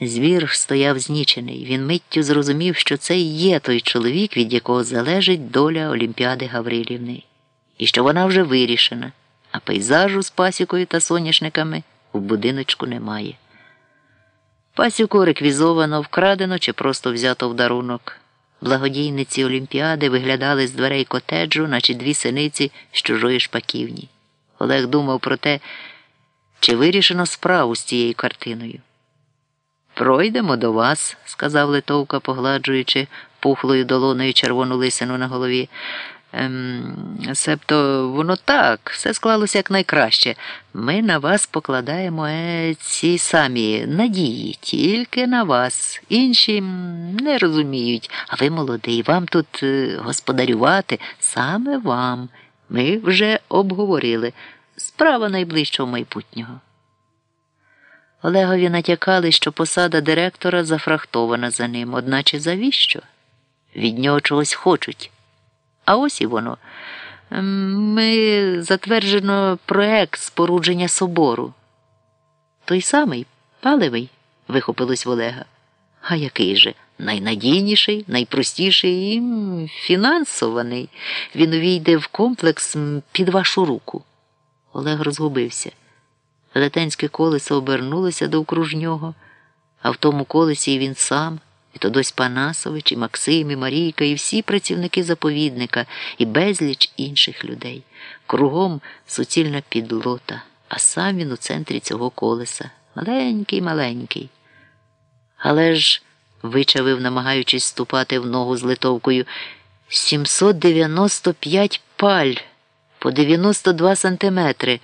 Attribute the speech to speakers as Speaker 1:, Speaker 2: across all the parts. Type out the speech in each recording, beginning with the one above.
Speaker 1: Звір стояв знічений. Він миттю зрозумів, що це і є той чоловік, від якого залежить доля Олімпіади Гаврилівни, і що вона вже вирішена, а пейзажу з пасікою та соняшниками в будиночку немає. Пасіку реквізовано, вкрадено чи просто взято в дарунок. Благодійниці Олімпіади виглядали з дверей котеджу, наче дві синиці з чужої шпаківні. Олег думав про те, чи вирішено справу з цією картиною. Пройдемо до вас, сказав Литовка, погладжуючи пухлою долоною червону лисину на голові. Ем, себто воно так, все склалося якнайкраще. Ми на вас покладаємо е, ці самі надії, тільки на вас. Інші не розуміють, а ви молодий, вам тут е, господарювати саме вам. Ми вже обговорили. Справа найближчого майбутнього. Олегові натякали, що посада директора зафрахтована за ним, одначе завіщо? Від нього чогось хочуть. А ось і воно. Ем, Ми затверджено проект спорудження собору. Той самий паливий, вихопилось в Олега. А який же? Найнадійніший, найпростіший і фінансований. Він увійде в комплекс під вашу руку. Олег розгубився. Велетенське колесо обернулося довкруж нього, а в тому колесі і він сам, і Тодось Панасович, і Максим, і Марійка, і всі працівники заповідника, і безліч інших людей. Кругом суцільна підлота, а сам він у центрі цього колеса. Маленький, маленький. Але ж, вичавив, намагаючись ступати в ногу з литовкою, 795 паль по 92 сантиметри.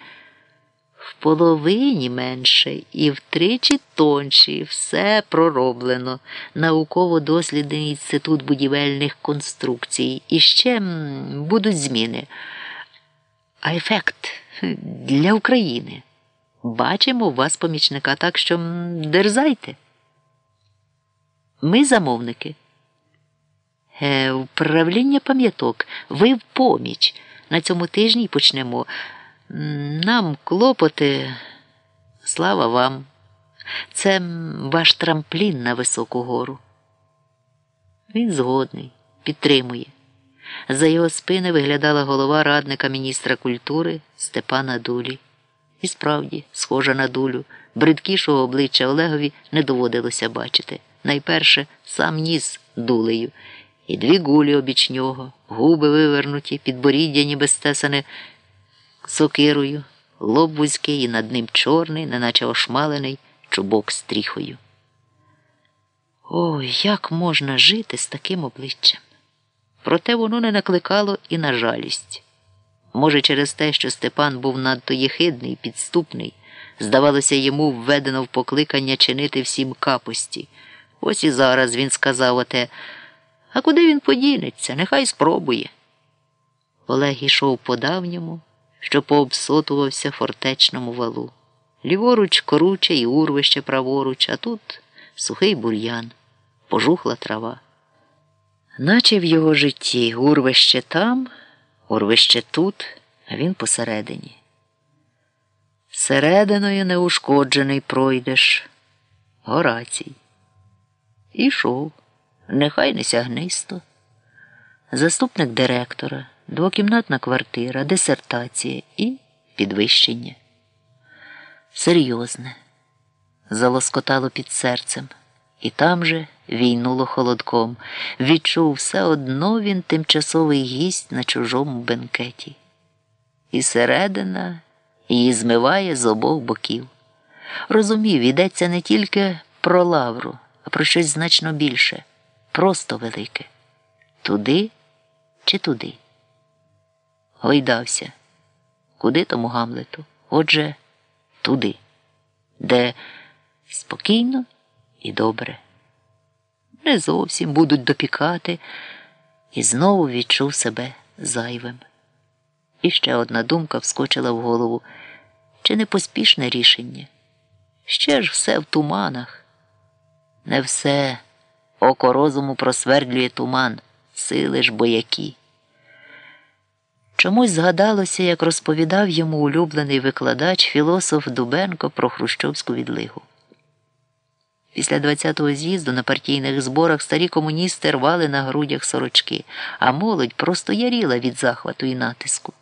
Speaker 1: В половині менше і втричі тонші все пророблено. Науково-дослідний інститут будівельних конструкцій. І ще будуть зміни. А ефект для України. Бачимо у вас помічника, так що дерзайте. Ми замовники. Е, управління пам'яток. Ви в поміч. На цьому тижні почнемо. Нам клопоти, слава вам. Це ваш трамплін на високу гору. Він згодний, підтримує. За його спини виглядала голова радника міністра культури Степана Дулі. І справді, схожа на дулю, бридкішого обличчя Олегові не доводилося бачити. Найперше сам ніс дулею, і дві гулі обіч нього, губи вивернуті, підборіддя ніби стесане сокирою, лоб вузький і над ним чорний, неначе ошмалений чубок стріхою. Ой, як можна жити з таким обличчям? Проте воно не накликало і на жалість. Може, через те, що Степан був надто єхидний, підступний, здавалося, йому введено в покликання чинити всім капості. Ось і зараз він сказав оте, а куди він подінеться, нехай спробує. Олег ішов по давньому, що пообсотувався фортечному валу. Ліворуч коруче і урвище праворуч, а тут сухий бур'ян, пожухла трава. Наче в його житті урвище там, урвище тут, а він посередині. Серединою неушкоджений пройдеш. Горацій. Ішов, нехай не сягнисто. Заступник директора, двокімнатна квартира, дисертація і підвищення. Серйозне, залоскотало під серцем, і там же війнуло холодком. Відчув все одно він тимчасовий гість на чужому бенкеті. І середина її змиває з обох боків. Розумів, йдеться не тільки про лавру, а про щось значно більше, просто велике. Туди чи туди? Гойдався. Куди тому Гамлету? Отже, туди, де спокійно і добре. Не зовсім будуть допікати, і знову відчув себе зайвим. І ще одна думка вскочила в голову чи не поспішне рішення? Ще ж все в туманах. Не все око розуму просвердлює туман, сили ж боякі. Чомусь згадалося, як розповідав йому улюблений викладач філософ Дубенко про Хрущовську відлигу. Після 20-го з'їзду на партійних зборах старі комуністи рвали на грудях сорочки, а молодь просто яріла від захвату і натиску.